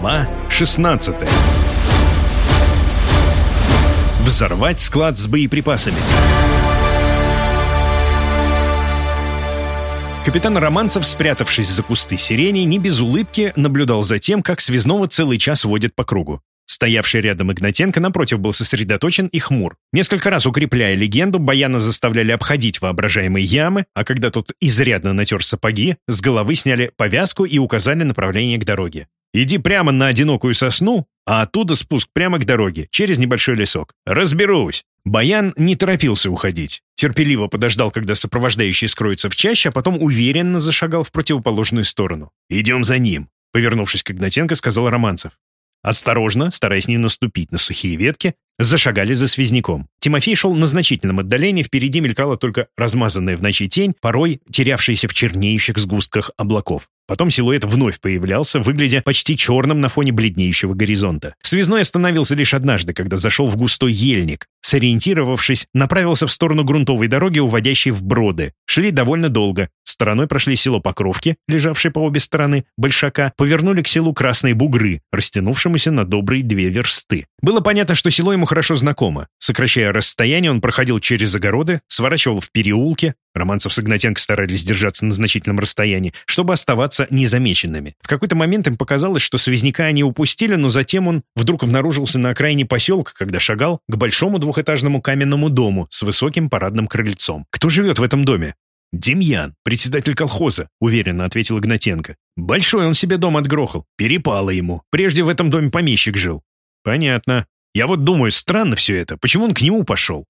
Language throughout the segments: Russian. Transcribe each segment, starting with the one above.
Глава 16 Взорвать склад с боеприпасами. Капитан Романцев, спрятавшись за кусты сирени, не без улыбки наблюдал за тем, как связного целый час водит по кругу. Стоявший рядом Игнатенко, напротив, был сосредоточен и хмур. Несколько раз укрепляя легенду, Баяна заставляли обходить воображаемые ямы, а когда тот изрядно натер сапоги, с головы сняли повязку и указали направление к дороге. «Иди прямо на одинокую сосну, а оттуда спуск прямо к дороге, через небольшой лесок. Разберусь!» Баян не торопился уходить. Терпеливо подождал, когда сопровождающий скроется в чаще, а потом уверенно зашагал в противоположную сторону. «Идем за ним», — повернувшись к Игнатенко, сказал Романцев. Осторожно, стараясь не наступить на сухие ветки, зашагали за связняком. Тимофей шел на значительном отдалении, впереди мелькала только размазанная в ночи тень, порой терявшаяся в чернеющих сгустках облаков. Потом силуэт вновь появлялся, выглядя почти черным на фоне бледнеющего горизонта. Связной остановился лишь однажды, когда зашел в густой ельник. Сориентировавшись, направился в сторону грунтовой дороги, уводящей в броды. Шли довольно долго. Стороной прошли село Покровки, лежавшее по обе стороны Большака, повернули к селу Красные Бугры, растянувшемуся на добрые две версты. Было понятно, что село ему хорошо знакомо. Сокращая расстояние, он проходил через огороды, сворачивал в переулки. Романцев с Игнатенко старались держаться на значительном расстоянии, чтобы оставаться незамеченными. В какой-то момент им показалось, что связняка они упустили, но затем он вдруг обнаружился на окраине поселка, когда шагал к большому двухэтажному каменному дому с высоким парадным крыльцом. Кто живет в этом доме? «Демьян, председатель колхоза», — уверенно ответил Игнатенко. «Большой он себе дом отгрохал. Перепало ему. Прежде в этом доме помещик жил». «Понятно. Я вот думаю, странно все это. Почему он к нему пошел?»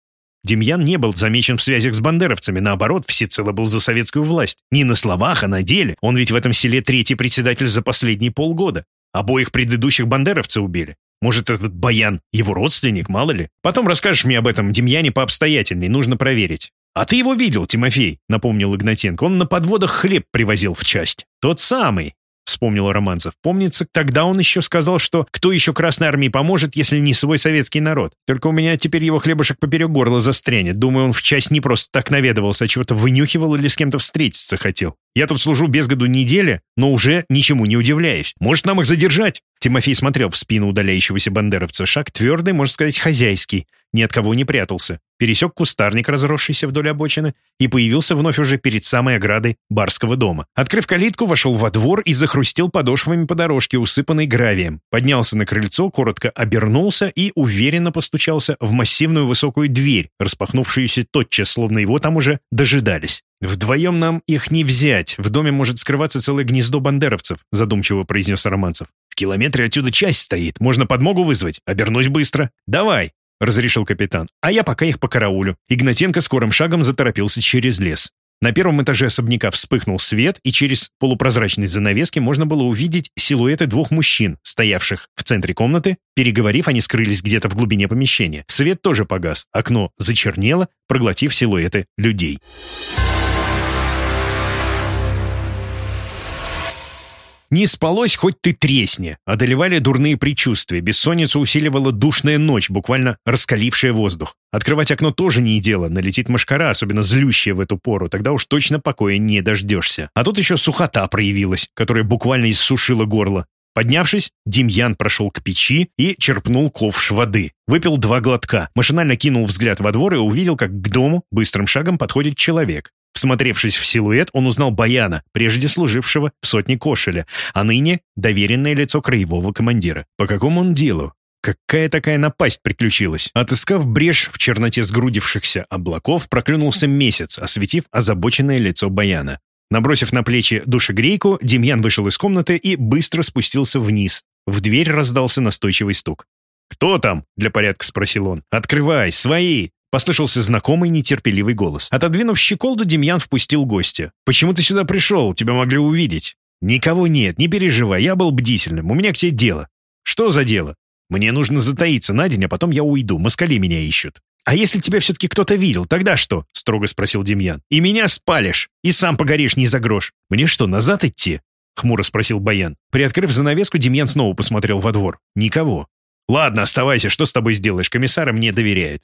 Демьян не был замечен в связях с бандеровцами, наоборот, всецело был за советскую власть. Не на словах, а на деле. Он ведь в этом селе третий председатель за последние полгода. Обоих предыдущих бандеровцы убили. Может, этот Баян его родственник, мало ли? Потом расскажешь мне об этом Демьяне пообстоятельней, нужно проверить. «А ты его видел, Тимофей?» — напомнил Игнатенко. «Он на подводах хлеб привозил в часть». «Тот самый вспомнил Романцев. Помнится, тогда он еще сказал, что кто еще Красной Армии поможет, если не свой советский народ. Только у меня теперь его хлебушек поперек горла застрянет. Думаю, он в часть не просто так наведывался, а чего-то вынюхивал или с кем-то встретиться хотел. Я тут служу без году недели, но уже ничему не удивляюсь. Может, нам их задержать?» Тимофей смотрел в спину удаляющегося бандеровца. Шаг твердый, можно сказать, хозяйский. Ни от кого не прятался. Пересек кустарник, разросшийся вдоль обочины, и появился вновь уже перед самой оградой барского дома. Открыв калитку, вошел во двор и захрустел подошвами по дорожке, усыпанной гравием. Поднялся на крыльцо, коротко обернулся и уверенно постучался в массивную высокую дверь, распахнувшуюся тотчас, словно его там уже дожидались. «Вдвоем нам их не взять. В доме может скрываться целое гнездо бандеровцев», задумчиво произнес Романцев. «В километре отсюда часть стоит. Можно подмогу вызвать. Обернусь быстро. Давай!» — разрешил капитан. «А я пока их по караулю». Игнатенко скорым шагом заторопился через лес. На первом этаже особняка вспыхнул свет, и через полупрозрачные занавески можно было увидеть силуэты двух мужчин, стоявших в центре комнаты. Переговорив, они скрылись где-то в глубине помещения. Свет тоже погас, окно зачернело, проглотив силуэты людей. Не спалось, хоть ты тресни. Одолевали дурные предчувствия. Бессонницу усиливала душная ночь, буквально раскалившая воздух. Открывать окно тоже не дело. Налетит мошкара, особенно злющая в эту пору. Тогда уж точно покоя не дождешься. А тут еще сухота проявилась, которая буквально иссушила горло. Поднявшись, Демьян прошел к печи и черпнул ковш воды. Выпил два глотка, машинально кинул взгляд во двор и увидел, как к дому быстрым шагом подходит человек. Всмотревшись в силуэт, он узнал Баяна, прежде служившего в сотне Кошеля, а ныне доверенное лицо краевого командира. По какому он делу? Какая такая напасть приключилась? Отыскав брешь в черноте сгрудившихся облаков, проклюнулся месяц, осветив озабоченное лицо Баяна. Набросив на плечи душегрейку, Демьян вышел из комнаты и быстро спустился вниз. В дверь раздался настойчивый стук. «Кто там?» — для порядка спросил он. «Открывай, свои!» Послышался знакомый нетерпеливый голос. Отодвинув щеколду, Демьян впустил гостя. «Почему ты сюда пришел? Тебя могли увидеть». «Никого нет, не переживай, я был бдительным, у меня к тебе дело». «Что за дело?» «Мне нужно затаиться на день, а потом я уйду, москали меня ищут». «А если тебя все-таки кто-то видел, тогда что?» — строго спросил Демьян. «И меня спалишь, и сам погоришь не за грош. Мне что, назад идти?» — хмуро спросил Баян. Приоткрыв занавеску, Демьян снова посмотрел во двор. «Никого». «Ладно, оставайся, что с тобой сделаешь? Комиссары мне доверяют».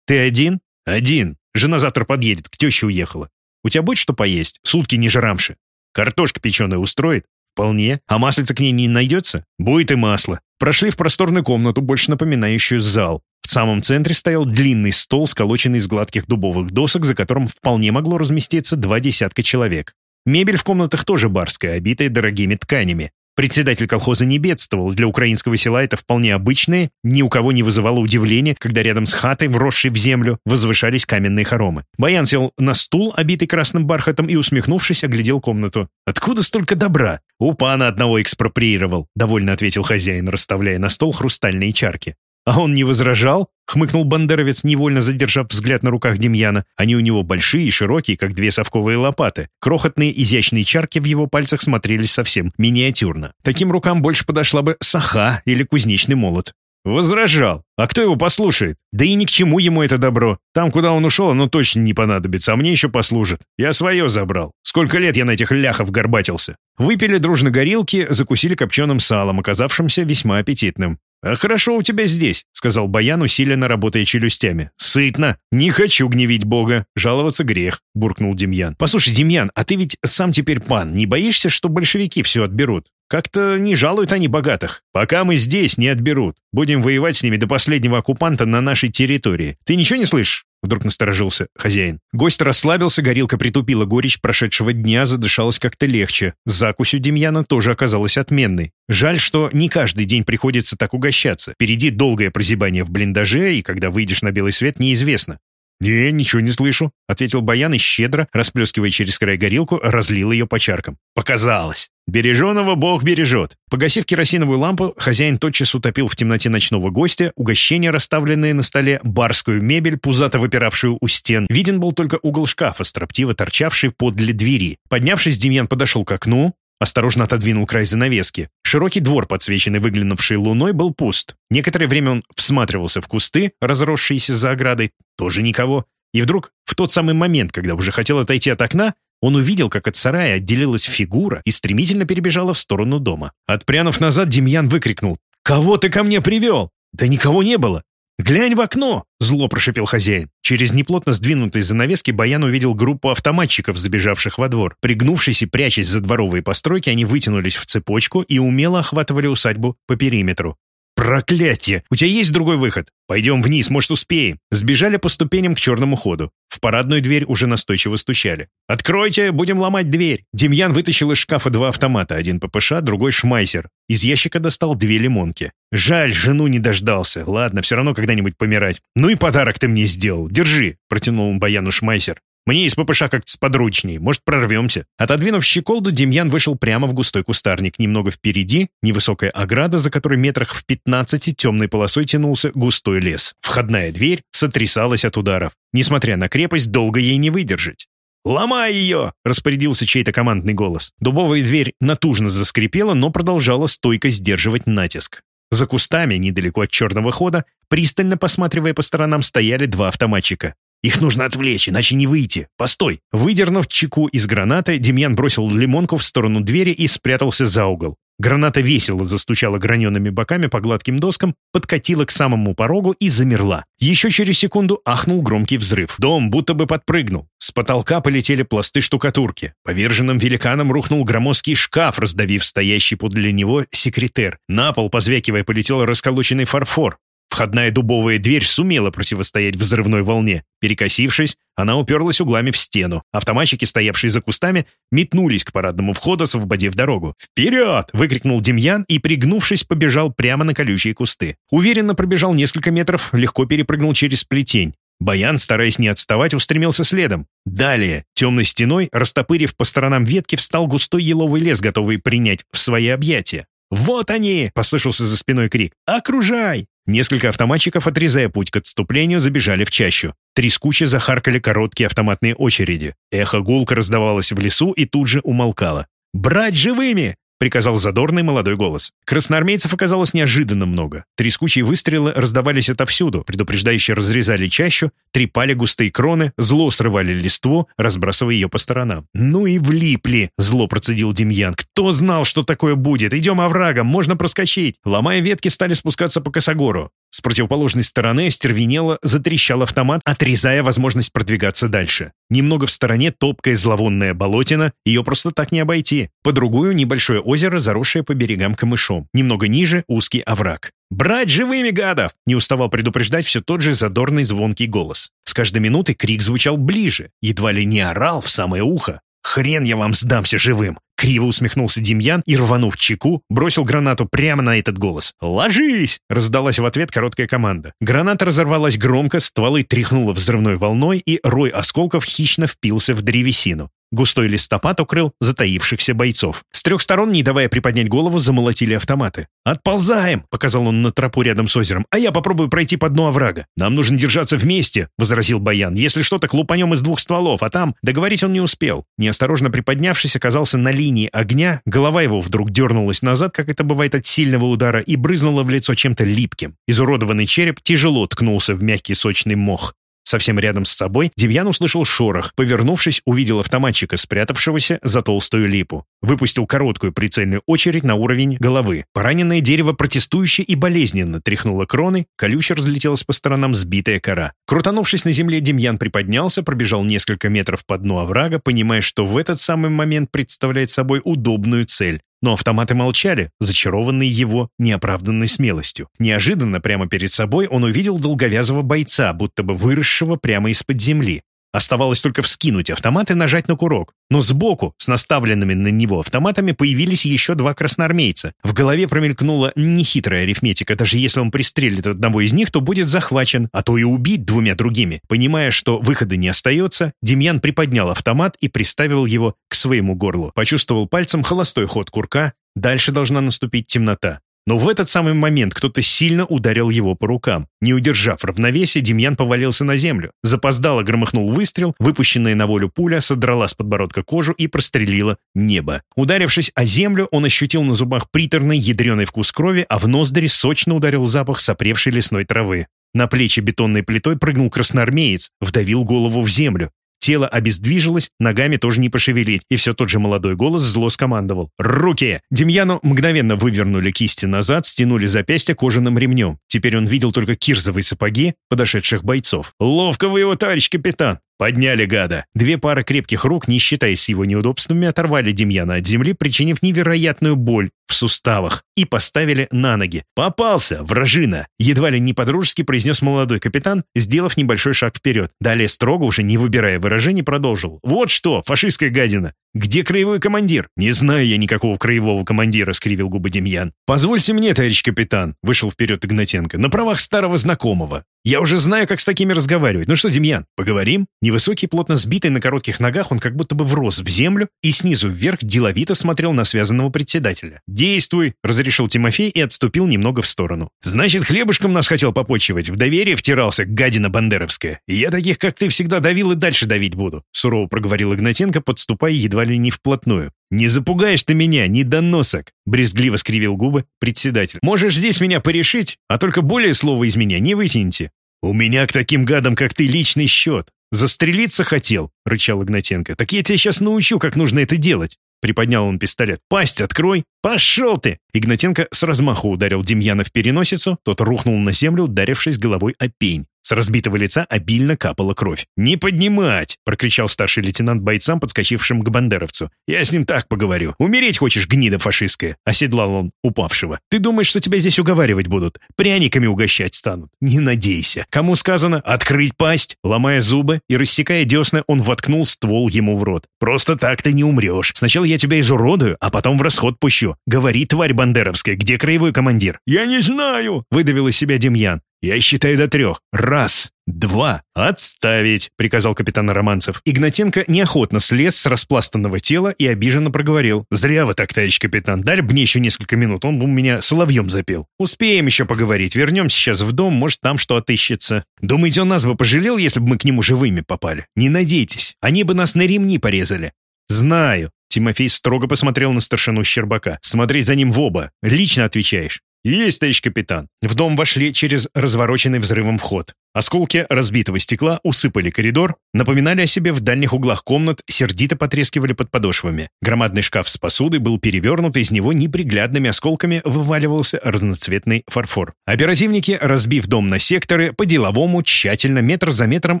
«Ты один?» «Один. Жена завтра подъедет, к теще уехала. У тебя будет что поесть? Сутки не жрамши. Картошка печеная устроит?» Вполне. А маслица к ней не найдется? Будет и масло. Прошли в просторную комнату, больше напоминающую зал. В самом центре стоял длинный стол, сколоченный из гладких дубовых досок, за которым вполне могло разместиться два десятка человек. Мебель в комнатах тоже барская, обитая дорогими тканями. Председатель колхоза не бедствовал, для украинского села это вполне обычное, ни у кого не вызывало удивления, когда рядом с хатой, вросшей в землю, возвышались каменные хоромы. Баян сел на стул, обитый красным бархатом, и, усмехнувшись, оглядел комнату. «Откуда столько добра?» «У пана одного экспроприировал», — довольно ответил хозяин, расставляя на стол хрустальные чарки. «А он не возражал?» — хмыкнул бандеровец, невольно задержав взгляд на руках Демьяна. Они у него большие и широкие, как две совковые лопаты. Крохотные изящные чарки в его пальцах смотрелись совсем миниатюрно. Таким рукам больше подошла бы саха или кузнечный молот. Возражал. А кто его послушает? Да и ни к чему ему это добро. Там, куда он ушел, оно точно не понадобится, а мне еще послужит. Я свое забрал. Сколько лет я на этих ляхов горбатился. Выпили дружно горилки, закусили копченым салом, оказавшимся весьма аппетитным. «А хорошо у тебя здесь», — сказал Баян, усиленно работая челюстями. «Сытно. Не хочу гневить Бога. Жаловаться грех», — буркнул Демьян. «Послушай, Демьян, а ты ведь сам теперь пан. Не боишься, что большевики все отберут? Как-то не жалуют они богатых. Пока мы здесь, не отберут. Будем воевать с ними до последнего оккупанта на нашей территории. Ты ничего не слышишь?» Вдруг насторожился хозяин. Гость расслабился, горилка притупила горечь прошедшего дня, задышалась как-то легче. Закусь у Демьяна тоже оказалась отменной. Жаль, что не каждый день приходится так угощаться. Впереди долгое прозябание в блиндаже, и когда выйдешь на белый свет, неизвестно. «Не, ничего не слышу», — ответил Баян и щедро, расплескивая через край горилку, разлил ее по чаркам. «Показалось! Береженого Бог бережет!» Погасив керосиновую лампу, хозяин тотчас утопил в темноте ночного гостя, угощения, расставленные на столе, барскую мебель, пузато выпиравшую у стен. Виден был только угол шкафа, строптиво торчавший подле двери. Поднявшись, Демьян подошел к окну, Осторожно отодвинул край занавески. Широкий двор, подсвеченный выглянувшей луной, был пуст. Некоторое время он всматривался в кусты, разросшиеся за оградой. Тоже никого. И вдруг, в тот самый момент, когда уже хотел отойти от окна, он увидел, как от сарая отделилась фигура и стремительно перебежала в сторону дома. Отпрянув назад, Демьян выкрикнул. «Кого ты ко мне привел?» «Да никого не было!» «Глянь в окно!» — зло прошипел хозяин. Через неплотно сдвинутые занавески Баян увидел группу автоматчиков, забежавших во двор. Пригнувшись и прячась за дворовые постройки, они вытянулись в цепочку и умело охватывали усадьбу по периметру. «Проклятие! У тебя есть другой выход? Пойдем вниз, может, успеем». Сбежали по ступеням к черному ходу. В парадную дверь уже настойчиво стучали. «Откройте, будем ломать дверь!» Демьян вытащил из шкафа два автомата, один ППШ, другой шмайсер. Из ящика достал две лимонки. «Жаль, жену не дождался. Ладно, все равно когда-нибудь помирать. Ну и подарок ты мне сделал. Держи!» Протянул он Баяну шмайсер. Мне из ППШ как-то сподручней, может, прорвемся». Отодвинув щеколду, Демьян вышел прямо в густой кустарник. Немного впереди невысокая ограда, за которой метрах в пятнадцати темной полосой тянулся густой лес. Входная дверь сотрясалась от ударов. Несмотря на крепость, долго ей не выдержать. «Ломай ее!» — распорядился чей-то командный голос. Дубовая дверь натужно заскрипела, но продолжала стойко сдерживать натиск. За кустами, недалеко от черного хода, пристально посматривая по сторонам, стояли два автоматчика. Их нужно отвлечь, иначе не выйти. Постой!» Выдернув чеку из гранаты, Демьян бросил лимонку в сторону двери и спрятался за угол. Граната весело застучала гранеными боками по гладким доскам, подкатила к самому порогу и замерла. Еще через секунду ахнул громкий взрыв. Дом будто бы подпрыгнул. С потолка полетели пласты штукатурки. Поверженным великаном рухнул громоздкий шкаф, раздавив стоящий подле него секретер. На пол, позвякивая, полетел расколоченный фарфор. Входная дубовая дверь сумела противостоять взрывной волне. Перекосившись, она уперлась углами в стену. Автоматчики, стоявшие за кустами, метнулись к парадному входу, освободив дорогу. «Вперед!» — выкрикнул Демьян и, пригнувшись, побежал прямо на колючие кусты. Уверенно пробежал несколько метров, легко перепрыгнул через плетень. Баян, стараясь не отставать, устремился следом. Далее, темной стеной, растопырив по сторонам ветки, встал густой еловый лес, готовый принять в свои объятия. «Вот они!» — послышался за спиной крик. «Окружай!» Несколько автоматчиков, отрезая путь к отступлению, забежали в чащу. Трескуче захаркали короткие автоматные очереди. Эхо гулко раздавалось в лесу и тут же умолкало. «Брать живыми!» Приказал задорный молодой голос. Красноармейцев оказалось неожиданно много. Трескучие выстрелы раздавались отовсюду, предупреждающие разрезали чащу, трепали густые кроны, зло срывали листву, разбрасывая ее по сторонам. «Ну и влипли!» — зло процедил Демьян. «Кто знал, что такое будет? Идем оврагом, можно проскочить!» Ломая ветки, стали спускаться по косогору. С противоположной стороны остервенело затрещал автомат, отрезая возможность продвигаться дальше. Немного в стороне топкая зловонная болотина, ее просто так не обойти. По другую небольшое озеро, заросшее по берегам камышом. Немного ниже узкий овраг. «Брать живыми, гадов!» — не уставал предупреждать все тот же задорный звонкий голос. С каждой минутой крик звучал ближе, едва ли не орал в самое ухо. «Хрен я вам сдамся живым! Криво усмехнулся Демьян и, рванув чеку, бросил гранату прямо на этот голос. «Ложись!» — раздалась в ответ короткая команда. Граната разорвалась громко, стволы тряхнуло взрывной волной, и рой осколков хищно впился в древесину. Густой листопад укрыл затаившихся бойцов. С трех сторон, не давая приподнять голову, замолотили автоматы. «Отползаем!» — показал он на тропу рядом с озером. «А я попробую пройти по дну оврага. Нам нужно держаться вместе!» — возразил Баян. «Если что, так лупанем из двух стволов, а там...» Договорить он не успел. Неосторожно приподнявшись, оказался на линии огня, голова его вдруг дернулась назад, как это бывает от сильного удара, и брызнула в лицо чем-то липким. Изуродованный череп тяжело ткнулся в мягкий сочный мох. Совсем рядом с собой Демьян услышал шорох. Повернувшись, увидел автоматчика, спрятавшегося за толстую липу. Выпустил короткую прицельную очередь на уровень головы. Пораненное дерево протестующе и болезненно тряхнуло кроны, колюче разлетелась по сторонам сбитая кора. Крутанувшись на земле, Демьян приподнялся, пробежал несколько метров по дну оврага, понимая, что в этот самый момент представляет собой удобную цель. Но автоматы молчали, зачарованные его неоправданной смелостью. Неожиданно прямо перед собой он увидел долговязого бойца, будто бы выросшего прямо из-под земли. Оставалось только вскинуть автомат и нажать на курок. Но сбоку, с наставленными на него автоматами, появились еще два красноармейца. В голове промелькнула нехитрая арифметика. Даже если он пристрелит одного из них, то будет захвачен, а то и убить двумя другими. Понимая, что выхода не остается, Демьян приподнял автомат и приставил его к своему горлу. Почувствовал пальцем холостой ход курка. Дальше должна наступить темнота. Но в этот самый момент кто-то сильно ударил его по рукам. Не удержав равновесия, Демьян повалился на землю. Запоздало громыхнул выстрел, выпущенная на волю пуля содрала с подбородка кожу и прострелила небо. Ударившись о землю, он ощутил на зубах приторный ядреный вкус крови, а в ноздри сочно ударил запах сопревшей лесной травы. На плечи бетонной плитой прыгнул красноармеец, вдавил голову в землю. Тело обездвижилось, ногами тоже не пошевелить, и все тот же молодой голос зло скомандовал. «Руки!» Демьяну мгновенно вывернули кисти назад, стянули запястья кожаным ремнем. Теперь он видел только кирзовые сапоги подошедших бойцов. «Ловко вы его, товарищ капитан!» Подняли гада. Две пары крепких рук, не считаясь его неудобствами, оторвали Демьяна от земли, причинив невероятную боль в суставах, и поставили на ноги. «Попался, вражина!» Едва ли не подружески произнес молодой капитан, сделав небольшой шаг вперед. Далее строго, уже не выбирая выражений, продолжил. «Вот что, фашистская гадина! Где краевой командир?» «Не знаю я никакого краевого командира», — скривил губы Демьян. «Позвольте мне, товарищ капитан», — вышел вперед Игнатенко, «на правах старого знакомого. Я уже знаю, как с такими разговаривать. Ну что, Демьян, поговорим?» Невысокий, плотно сбитый на коротких ногах, он как будто бы врос в землю и снизу вверх деловито смотрел на связанного председателя. «Действуй», — разрешил Тимофей и отступил немного в сторону. «Значит, хлебушком нас хотел попочивать, в доверие втирался, гадина бандеровская. Я таких, как ты, всегда давил и дальше давить буду», — сурово проговорил Игнатенко, подступая едва ли не вплотную. «Не запугаешь ты меня, недоносок!» — брезгливо скривил губы председатель. «Можешь здесь меня порешить, а только более слова из меня не вытяните». «У меня к таким гадам, как ты, личный счет. Застрелиться хотел?» — рычал Игнатенко. «Так я тебя сейчас научу, как нужно это делать». Приподнял он пистолет. «Пасть открой! Пошел ты!» Игнатенко с размаху ударил Демьяна в переносицу, тот рухнул на землю, ударившись головой о пень. С разбитого лица обильно капала кровь. «Не поднимать!» — прокричал старший лейтенант бойцам, подскочившим к бандеровцу. «Я с ним так поговорю. Умереть хочешь, гнида фашистская?» — оседлал он упавшего. «Ты думаешь, что тебя здесь уговаривать будут? Пряниками угощать станут? Не надейся. Кому сказано открыть пасть?» Ломая зубы и рассекая десны, он воткнул ствол ему в рот. «Просто так ты не умрешь. Сначала я тебя изуродую, а потом в расход пущу. Говори, тварь бандеровская, где краевой командир?» «Я не знаю!» — выдавил из себя Демьян. «Я считаю до трех. Раз, два, отставить!» — приказал капитан Романцев. Игнатенко неохотно слез с распластанного тела и обиженно проговорил. «Зря вы так, товарищ капитан. Бы мне еще несколько минут, он бы у меня соловьем запел. Успеем еще поговорить. Вернемся сейчас в дом, может, там что отыщется. Думаете, он нас бы пожалел, если бы мы к нему живыми попали? Не надейтесь. Они бы нас на ремни порезали». «Знаю», Тимофей строго посмотрел на старшину Щербака. «Смотри за ним в оба. Лично отвечаешь. «Есть, товарищ капитан». В дом вошли через развороченный взрывом вход. Осколки разбитого стекла усыпали коридор, напоминали о себе в дальних углах комнат, сердито потрескивали под подошвами. Громадный шкаф с посудой был перевернут, из него неприглядными осколками вываливался разноцветный фарфор. Оперативники, разбив дом на секторы, по-деловому, тщательно, метр за метром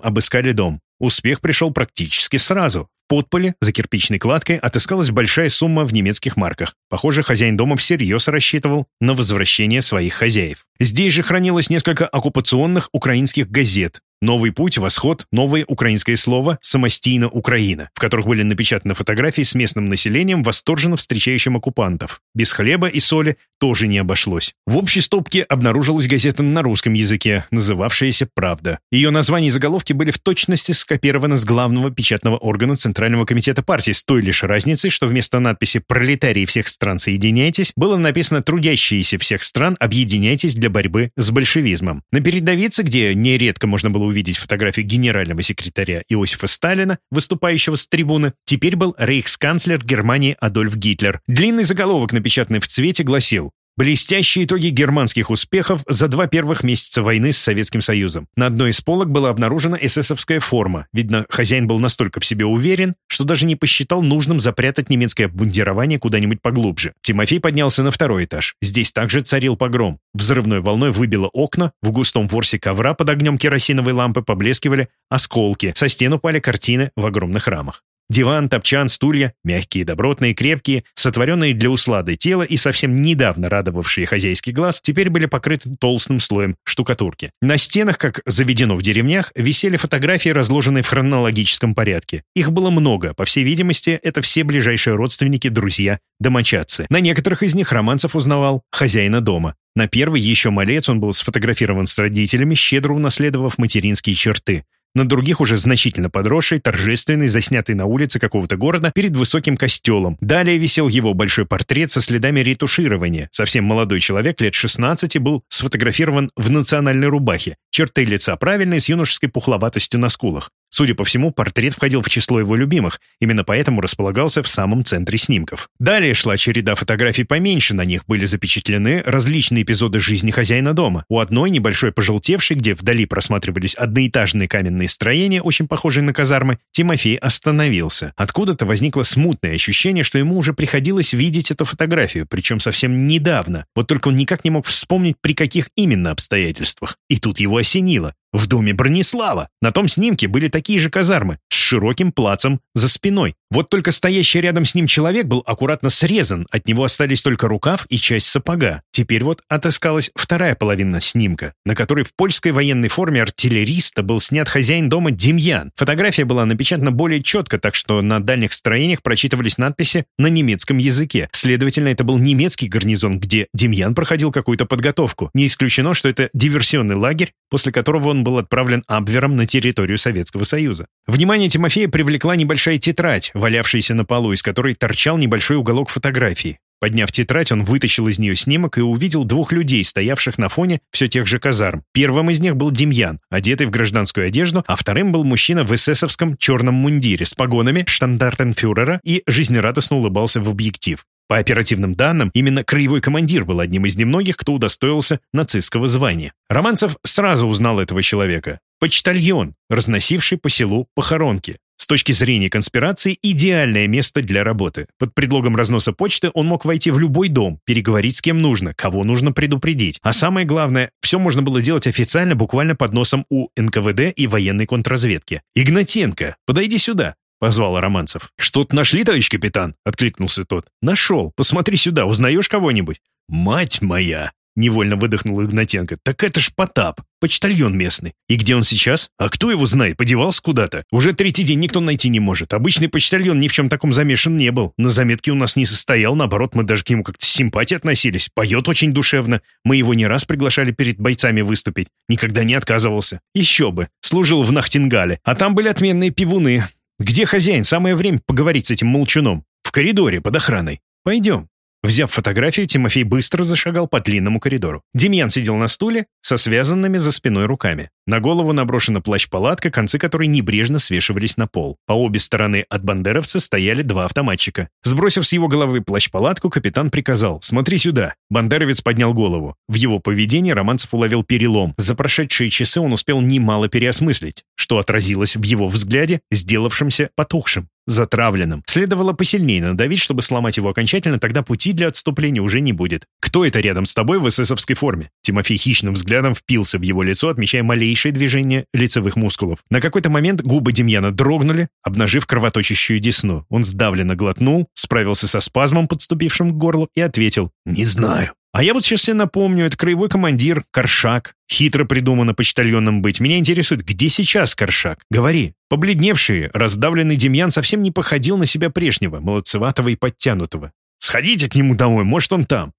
обыскали дом. Успех пришел практически сразу подполе за кирпичной кладкой отыскалась большая сумма в немецких марках. Похоже, хозяин дома всерьез рассчитывал на возвращение своих хозяев. Здесь же хранилось несколько оккупационных украинских газет, «Новый путь», «Восход», «Новое украинское слово», «Самостийно Украина», в которых были напечатаны фотографии с местным населением, восторженно встречающим оккупантов. Без хлеба и соли тоже не обошлось. В общей стопке обнаружилась газета на русском языке, называвшаяся «Правда». Ее название и заголовки были в точности скопированы с главного печатного органа Центрального комитета партии с той лишь разницей, что вместо надписи «Пролетарии всех стран соединяйтесь» было написано «Трудящиеся всех стран объединяйтесь для борьбы с большевизмом». На передовице, где нередко можно было увидеть фотографию генерального секретаря Иосифа Сталина, выступающего с трибуны, теперь был рейхсканцлер Германии Адольф Гитлер. Длинный заголовок, напечатанный в цвете, гласил Блестящие итоги германских успехов за два первых месяца войны с Советским Союзом. На одной из полок была обнаружена эсэсовская форма. Видно, хозяин был настолько в себе уверен, что даже не посчитал нужным запрятать немецкое обмундирование куда-нибудь поглубже. Тимофей поднялся на второй этаж. Здесь также царил погром. Взрывной волной выбило окна, в густом ворсе ковра под огнем керосиновой лампы поблескивали осколки, со стен упали картины в огромных рамах. Диван, топчан, стулья, мягкие, добротные, крепкие, сотворенные для услады тела и совсем недавно радовавшие хозяйский глаз, теперь были покрыты толстым слоем штукатурки. На стенах, как заведено в деревнях, висели фотографии, разложенные в хронологическом порядке. Их было много, по всей видимости, это все ближайшие родственники, друзья, домочадцы. На некоторых из них Романцев узнавал хозяина дома. На первый еще малец он был сфотографирован с родителями, щедро унаследовав материнские черты на других уже значительно подросший, торжественный, заснятый на улице какого-то города перед высоким костелом. Далее висел его большой портрет со следами ретуширования. Совсем молодой человек, лет 16, был сфотографирован в национальной рубахе. Черты лица правильные, с юношеской пухловатостью на скулах. Судя по всему, портрет входил в число его любимых, именно поэтому располагался в самом центре снимков. Далее шла череда фотографий поменьше, на них были запечатлены различные эпизоды жизни хозяина дома. У одной небольшой пожелтевшей, где вдали просматривались одноэтажные каменные строения, очень похожие на казармы, Тимофей остановился. Откуда-то возникло смутное ощущение, что ему уже приходилось видеть эту фотографию, причем совсем недавно. Вот только он никак не мог вспомнить, при каких именно обстоятельствах. И тут его осенило. В доме Бронислава. На том снимке были такие же казармы, с широким плацем за спиной. Вот только стоящий рядом с ним человек был аккуратно срезан, от него остались только рукав и часть сапога. Теперь вот отыскалась вторая половина снимка, на которой в польской военной форме артиллериста был снят хозяин дома Демьян. Фотография была напечатана более четко, так что на дальних строениях прочитывались надписи на немецком языке. Следовательно, это был немецкий гарнизон, где Демьян проходил какую-то подготовку. Не исключено, что это диверсионный лагерь, после которого он был отправлен Абвером на территорию Советского Союза. Внимание Тимофея привлекла небольшая тетрадь, валявшаяся на полу, из которой торчал небольшой уголок фотографии. Подняв тетрадь, он вытащил из нее снимок и увидел двух людей, стоявших на фоне все тех же казарм. Первым из них был Демьян, одетый в гражданскую одежду, а вторым был мужчина в эсэсовском черном мундире с погонами штандартенфюрера и жизнерадостно улыбался в объектив. По оперативным данным, именно краевой командир был одним из немногих, кто удостоился нацистского звания. Романцев сразу узнал этого человека. Почтальон, разносивший по селу похоронки. С точки зрения конспирации, идеальное место для работы. Под предлогом разноса почты он мог войти в любой дом, переговорить с кем нужно, кого нужно предупредить. А самое главное, все можно было делать официально буквально под носом у НКВД и военной контрразведки. «Игнатенко, подойди сюда позвал Романцев. «Что-то нашли, товарищ капитан?» — откликнулся тот. «Нашел. Посмотри сюда. Узнаешь кого-нибудь?» «Мать моя!» — невольно выдохнул Игнатенко. «Так это ж Потап, почтальон местный. И где он сейчас? А кто его знает? Подевался куда-то? Уже третий день никто найти не может. Обычный почтальон ни в чем таком замешан не был. На заметке у нас не состоял, наоборот, мы даже к нему как-то с симпатией относились. Поет очень душевно. Мы его не раз приглашали перед бойцами выступить. Никогда не отказывался. Еще бы. Служил в Нахтингале. А там были отменные пивуны. «Где хозяин? Самое время поговорить с этим молчуном. В коридоре, под охраной. Пойдем». Взяв фотографию, Тимофей быстро зашагал по длинному коридору. Демьян сидел на стуле со связанными за спиной руками. На голову наброшена плащ-палатка, концы которой небрежно свешивались на пол. По обе стороны от бандеровца стояли два автоматчика. Сбросив с его головы плащ-палатку, капитан приказал «Смотри сюда». Бандеровец поднял голову. В его поведении Романцев уловил перелом. За прошедшие часы он успел немало переосмыслить, что отразилось в его взгляде, сделавшемся потухшим затравленным. Следовало посильнее надавить, чтобы сломать его окончательно, тогда пути для отступления уже не будет. «Кто это рядом с тобой в эсэсовской форме?» Тимофей хищным взглядом впился в его лицо, отмечая малейшее движение лицевых мускулов. На какой-то момент губы Демьяна дрогнули, обнажив кровоточащую десну. Он сдавленно глотнул, справился со спазмом, подступившим к горлу, и ответил «Не знаю». А я вот сейчас себе напомню, это краевой командир, Коршак. Хитро придумано почтальоном быть. Меня интересует, где сейчас Коршак? Говори. Побледневший, раздавленный Демьян совсем не походил на себя прежнего, молодцеватого и подтянутого. Сходите к нему домой, может, он там.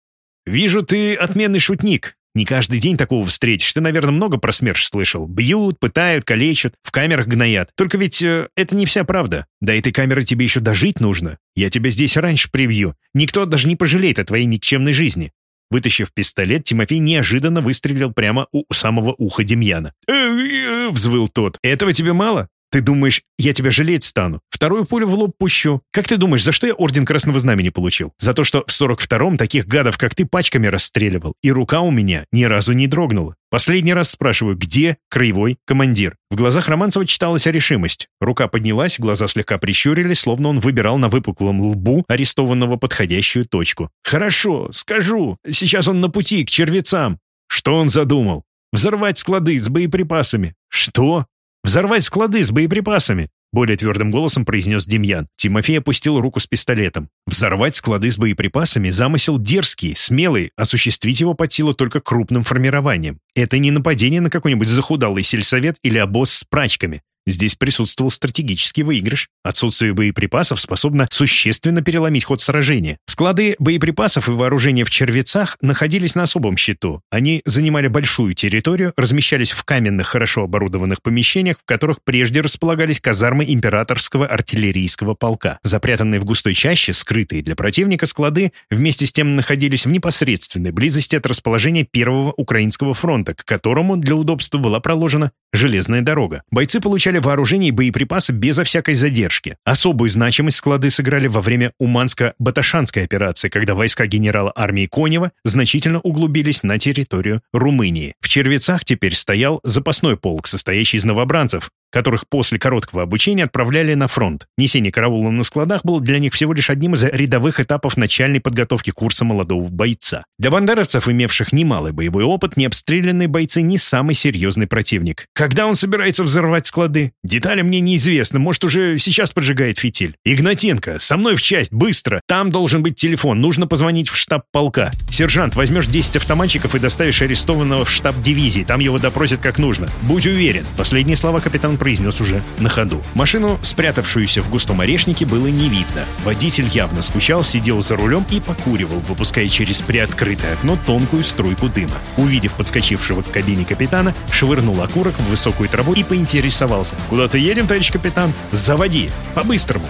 Вижу, ты отменный шутник. Не каждый день такого встретишь. Ты, наверное, много про СМЕРШ слышал. Бьют, пытают, калечат, в камерах гноят. Только ведь э, это не вся правда. До этой камеры тебе еще дожить нужно. Я тебя здесь раньше прибью. Никто даже не пожалеет о твоей никчемной жизни. Вытащив пистолет, Тимофей неожиданно выстрелил прямо у самого уха Демьяна. «Э, э, взвыл тот. «Этого тебе мало? Ты думаешь, я тебя жалеть стану? Вторую пулю в лоб пущу. Как ты думаешь, за что я Орден Красного Знамени получил? За то, что в 42-м таких гадов, как ты, пачками расстреливал, и рука у меня ни разу не дрогнула. Последний раз спрашиваю, где краевой командир? В глазах Романцева читалась решимость. Рука поднялась, глаза слегка прищурились, словно он выбирал на выпуклом лбу арестованного подходящую точку. «Хорошо, скажу. Сейчас он на пути к червецам». «Что он задумал?» «Взорвать склады с боеприпасами». «Что?» «Взорвать склады с боеприпасами!» Более твердым голосом произнес Демьян. Тимофей опустил руку с пистолетом. Взорвать склады с боеприпасами – замысел дерзкий, смелый, осуществить его под силу только крупным формированием. Это не нападение на какой-нибудь захудалый сельсовет или обоз с прачками. Здесь присутствовал стратегический выигрыш. Отсутствие боеприпасов способно существенно переломить ход сражения. Склады боеприпасов и вооружения в Червецах находились на особом счету. Они занимали большую территорию, размещались в каменных, хорошо оборудованных помещениях, в которых прежде располагались казармы императорского артиллерийского полка. Запрятанные в густой чаще, скрытые для противника склады, вместе с тем находились в непосредственной близости от расположения Первого Украинского фронта, к которому для удобства была проложена железная дорога. Бойцы получали вооружение и боеприпасы безо всякой задержки. Особую значимость склады сыграли во время Уманско-Баташанской операции, когда войска генерала армии Конева значительно углубились на территорию Румынии. В Червецах теперь стоял запасной полк, состоящий из новобранцев, которых после короткого обучения отправляли на фронт. Несение караула на складах было для них всего лишь одним из рядовых этапов начальной подготовки курса молодого бойца. Для бандеровцев, имевших немалый боевой опыт, необстрелянные бойцы не самый серьезный противник. Когда он собирается взорвать склады? Детали мне неизвестны, может, уже сейчас поджигает фитиль. Игнатенко, со мной в часть, быстро. Там должен быть телефон, нужно позвонить в штаб полка. Сержант, возьмешь 10 автоматчиков и доставишь арестованного в штаб дивизии, там его допросят как нужно. Будь уверен. Последние слова капитан произнес уже на ходу. Машину, спрятавшуюся в густом орешнике, было не видно. Водитель явно скучал, сидел за рулем и покуривал, выпуская через приоткрытое окно тонкую струйку дыма. Увидев подскочившего к кабине капитана, швырнул окурок в высокую траву и поинтересовался. «Куда-то едем, товарищ капитан?» «Заводи! По-быстрому!»